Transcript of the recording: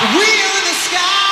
We are the sky.